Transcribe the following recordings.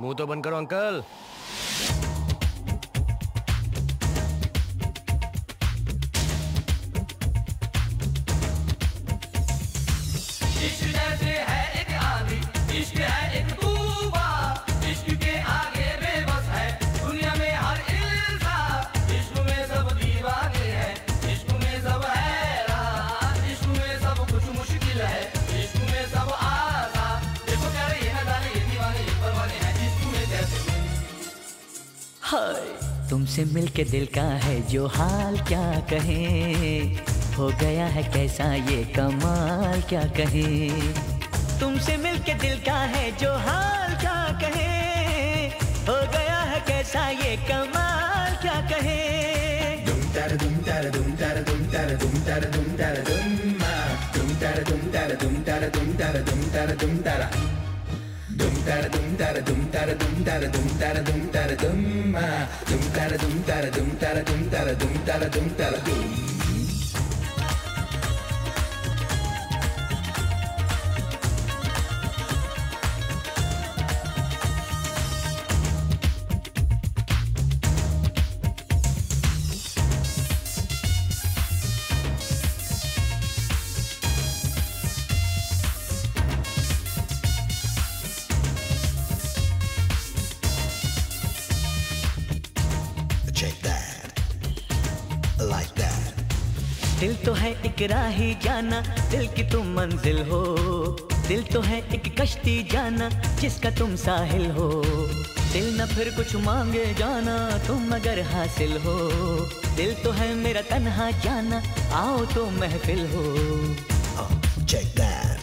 मुँह तो बंद करो अंकल। तुमसे मिलके दिल का है जो हाल क्या कहें हो गया है कैसा ये कमाल क्या कहें तुमसे मिलके दिल का है जो हाल क्या कहें हो गया है कैसा ये कमाल क्या कहें dum tara dum tara dum tara dum tara dum tara dum tara dum tara dum tara dum tara dum tara dum tara dum tara dum tara dum Like that. दिल तो है एक राही जाना दिल की तुम मंजिल हो दिल तो है एक कश्ती जाना जिसका तुम साहिल हो दिल न फिर कुछ मांगे जाना तुम अगर हासिल हो दिल तो है मेरा तन्हा जाना आओ तो महफिल हो oh, check that.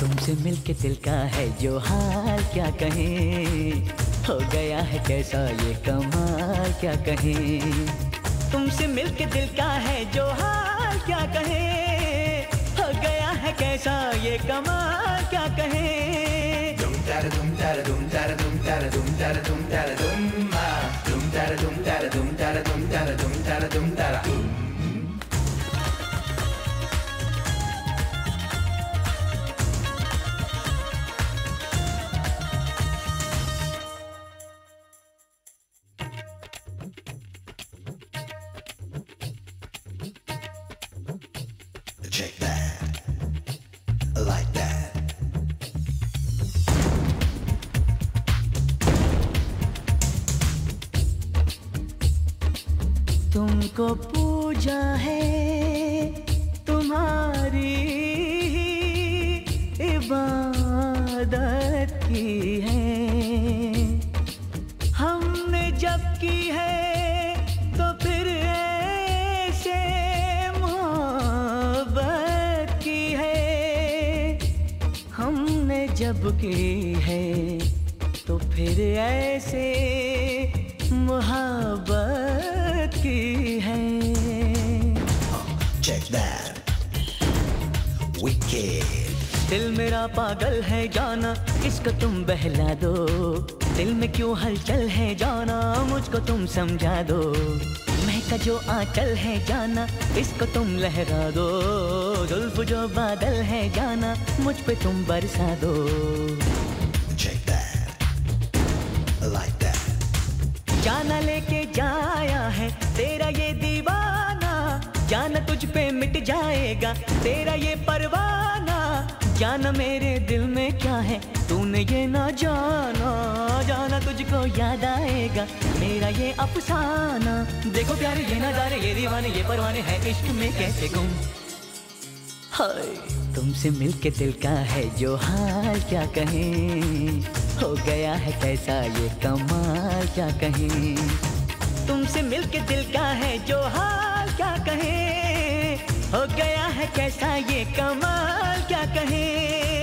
तुमसे मिलके दिल का है जो हाल, क्या कहें? हो गया है कैसा ये कमाल, क्या कहें? तुमसे मिलके दिल का है जो हाल, क्या कहें? हो गया है कैसा ये कमाल, क्या कहें? Check दुम Like that. तुमको पूजा है तुम्हारी की है। जब की है तो फिर ऐसे मोहब्बत की है that. Wicked. दिल मेरा पागल है जाना इसको तुम बहला दो दिल में क्यों हलचल है जाना मुझको तुम समझा दो महका जो आंचल है जाना इसको तुम लहरा दो। जुल्फ जो बादल है जाना मुझ पे तुम बरसा दो। Like जाना लेके जाया है तेरा ये दीवाना। जाना तुझ पे मिट जाएगा तेरा ये परवाना। जाना मेरे दिल में क्या है तूने ये ना जाना जाना तुझको याद आएगा। मेरा ये अफसाना। देखो प्यारे, ये नजारे, ये दीवाने, ये परवाने हैं इश्क में कैसे गुम? हाय, तुमसे मिलके दिल का है जो हाल क्या कहें? हो गया है कैसा ये कमाल क्या कहें? तुमसे मिलके दिल का है जो हाल क्या कहें? हो गया है कैसा ये कमाल क्या कहें?